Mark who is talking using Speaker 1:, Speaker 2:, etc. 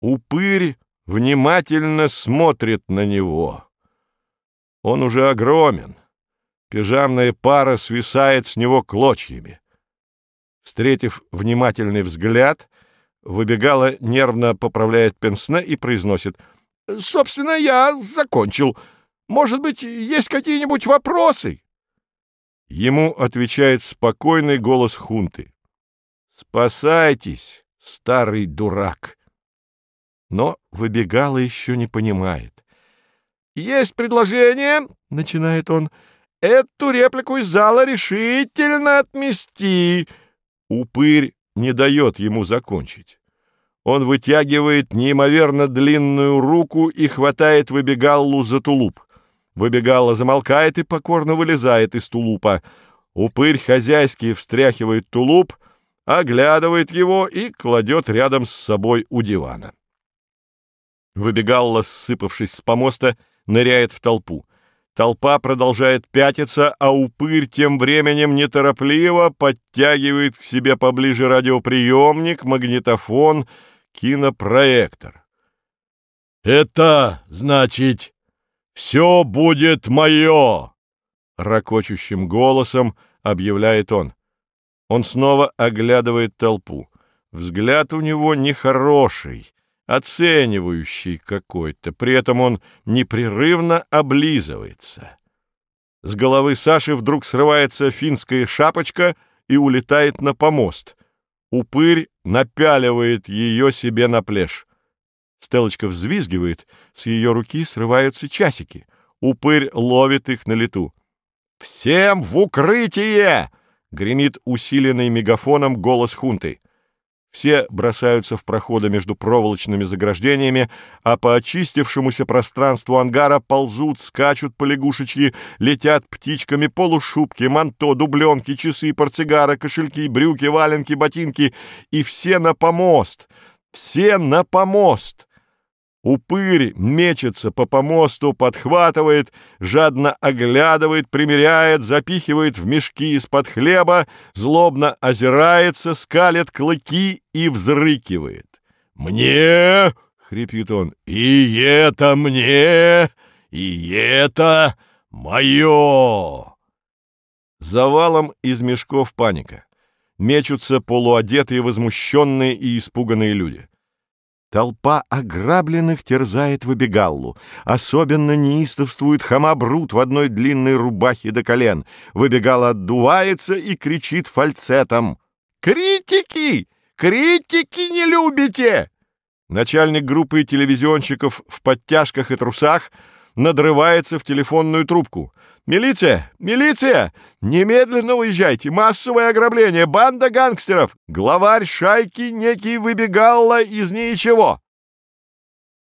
Speaker 1: Упырь внимательно смотрит на него. Он уже огромен. Пижамная пара свисает с него клочьями. Встретив внимательный взгляд, выбегала, нервно поправляет пенсне и произносит. — Собственно, я закончил. Может быть, есть какие-нибудь вопросы? Ему отвечает спокойный голос хунты. «Спасайтесь, старый дурак!» Но выбегала еще не понимает. «Есть предложение!» — начинает он. «Эту реплику из зала решительно отмести!» Упырь не дает ему закончить. Он вытягивает неимоверно длинную руку и хватает выбегаллу за тулуп. Выбегала замолкает и покорно вылезает из тулупа. Упырь хозяйски встряхивает тулуп, оглядывает его и кладет рядом с собой у дивана. Выбегалла, ссыпавшись с помоста, ныряет в толпу. Толпа продолжает пятиться, а упырь тем временем неторопливо подтягивает к себе поближе радиоприемник, магнитофон, кинопроектор. «Это, значит, «Все будет мое!» — ракочущим голосом объявляет он. Он снова оглядывает толпу. Взгляд у него нехороший, оценивающий какой-то, при этом он непрерывно облизывается. С головы Саши вдруг срывается финская шапочка и улетает на помост. Упырь напяливает ее себе на плешь. Стелочка взвизгивает, с ее руки срываются часики. Упырь ловит их на лету. «Всем в укрытие!» — гремит усиленный мегафоном голос хунты. Все бросаются в проходы между проволочными заграждениями, а по очистившемуся пространству ангара ползут, скачут по летят птичками полушубки, манто, дубленки, часы, портсигары, кошельки, брюки, валенки, ботинки. И все на помост! Все на помост! Упырь мечется по помосту, подхватывает, жадно оглядывает, примеряет, запихивает в мешки из-под хлеба, злобно озирается, скалит клыки и взрыкивает. «Мне!» — хрипит он. «И это мне! И это мое!» Завалом из мешков паника. Мечутся полуодетые, возмущенные и испуганные люди. Толпа ограбленных терзает выбегаллу. Особенно неистовствует хамабрут в одной длинной рубахе до колен. Выбегала отдувается и кричит фальцетом. «Критики! Критики не любите!» Начальник группы телевизионщиков в подтяжках и трусах надрывается в телефонную трубку. «Милиция! Милиция! Немедленно уезжайте! Массовое ограбление! Банда гангстеров! Главарь шайки некий выбегалла из ничего!»